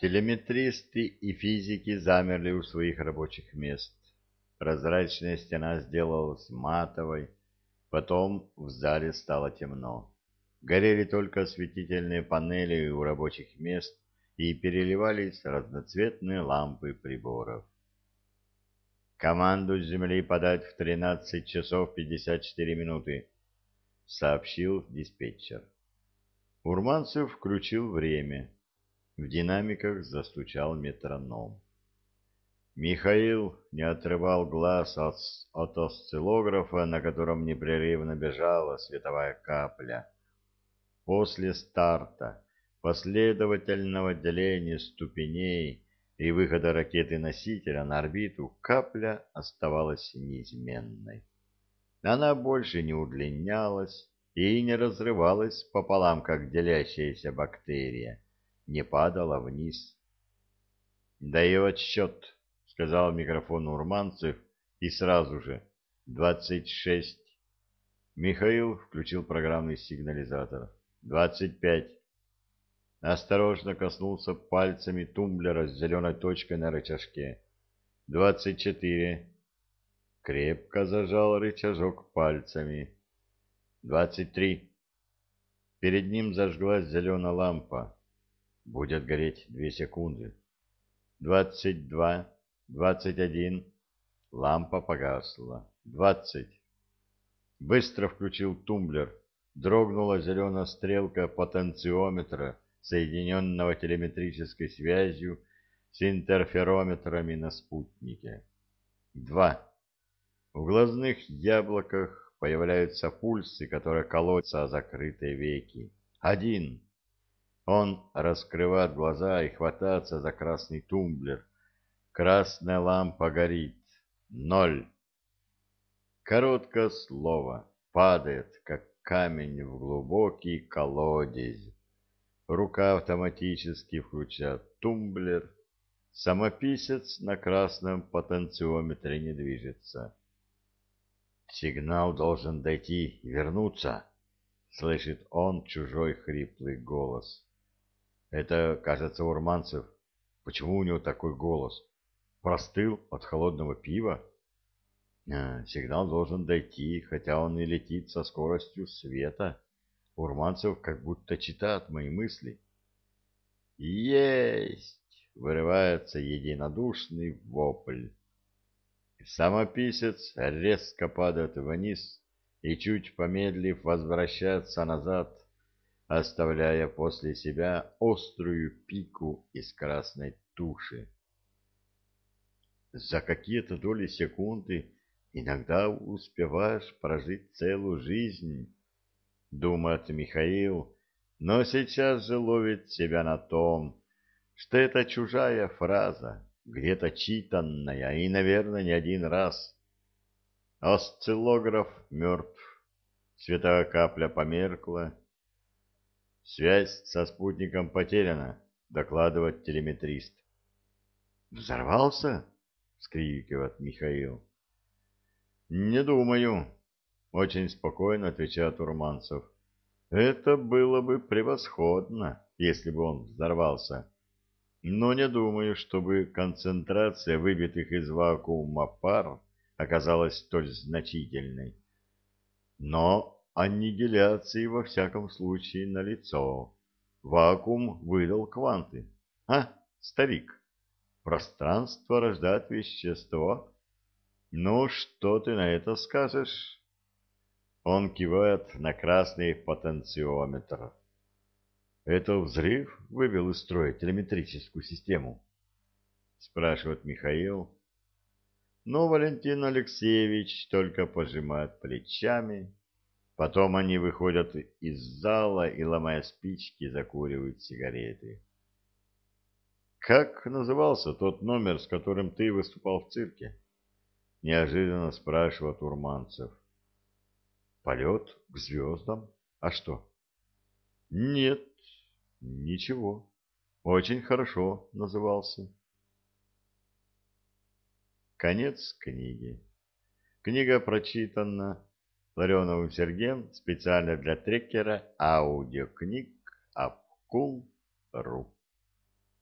Телеметристы и физики замерли у своих рабочих мест. Прозрачная стена сделалась матовой, потом в зале стало темно. Горели только осветительные панели у рабочих мест и переливались разноцветные лампы приборов. «Команду с земли подать в 13 часов 54 минуты», — сообщил диспетчер. Урманцев включил время. В динамиках застучал метроном. Михаил не отрывал глаз от, от осциллографа, на котором непрерывно бежала световая капля. После старта, последовательного деления ступеней и выхода ракеты-носителя на орбиту, капля оставалась неизменной. Она больше не удлинялась и не разрывалась пополам, как делящаяся бактерия, не падала вниз. «Даю отсчет», — сказал микрофон Урманцев, и сразу же «двадцать шесть». Михаил включил программный сигнализатор. «Двадцать пять». Осторожно коснулся пальцами тумблера с зеленой точкой на рычажке. «Двадцать четыре». Крепко зажал рычажок пальцами. «Двадцать три». Перед ним зажглась зеленая лампа. Будет гореть две секунды. Двадцать два Двадцать один. Лампа погасла. Двадцать. Быстро включил тумблер. Дрогнула зеленая стрелка потенциометра, соединенного телеметрической связью с интерферометрами на спутнике. Два. В глазных яблоках появляются пульсы, которые колотятся о закрытые веки. Один. Он раскрывает глаза и хватается за красный тумблер, Красная лампа горит. Ноль. Короткое слово падает, как камень в глубокий колодец. Рука автоматически включает тумблер. Самописец на красном потенциометре не движется. Сигнал должен дойти и вернуться, слышит он чужой хриплый голос. Это, кажется, Урманцев. Почему у него такой голос? Простыл от холодного пива? А, сигнал должен дойти, хотя он и летит со скоростью света. Урманцев как будто читает мои мысли. «Есть!» — вырывается единодушный вопль. Самописец резко падает вниз и, чуть помедлив, возвращается назад, оставляя после себя острую пику из красной туши за какие-то доли секунды иногда успеваешь прожить целую жизнь, думает Михаил, но сейчас же ловит себя на том, что это чужая фраза, где-то читанная и, наверное, не один раз. Осциллограф мертв, световая капля померкла, связь со спутником потеряна, докладывает телеметрист. Взорвался? — вскрикивает Михаил. «Не думаю», — очень спокойно отвечает Урманцев. «Это было бы превосходно, если бы он взорвался. Но не думаю, чтобы концентрация выбитых из вакуума пар оказалась столь значительной. Но аннигиляции во всяком случае налицо. Вакуум выдал кванты. А, старик?» Пространство рождает вещество. Ну, что ты на это скажешь? Он кивает на красный потенциометр. Это взрыв вывел из строя телеметрическую систему? Спрашивает Михаил. Но Валентин Алексеевич только пожимает плечами. Потом они выходят из зала и, ломая спички, закуривают сигареты. Как назывался тот номер, с которым ты выступал в цирке? Неожиданно спрашивает Урманцев. Полет к звездам? А что? Нет, ничего. Очень хорошо назывался. Конец книги. Книга прочитана Ларионовым Сергеем специально для трекера аудиокниг Апкул.ру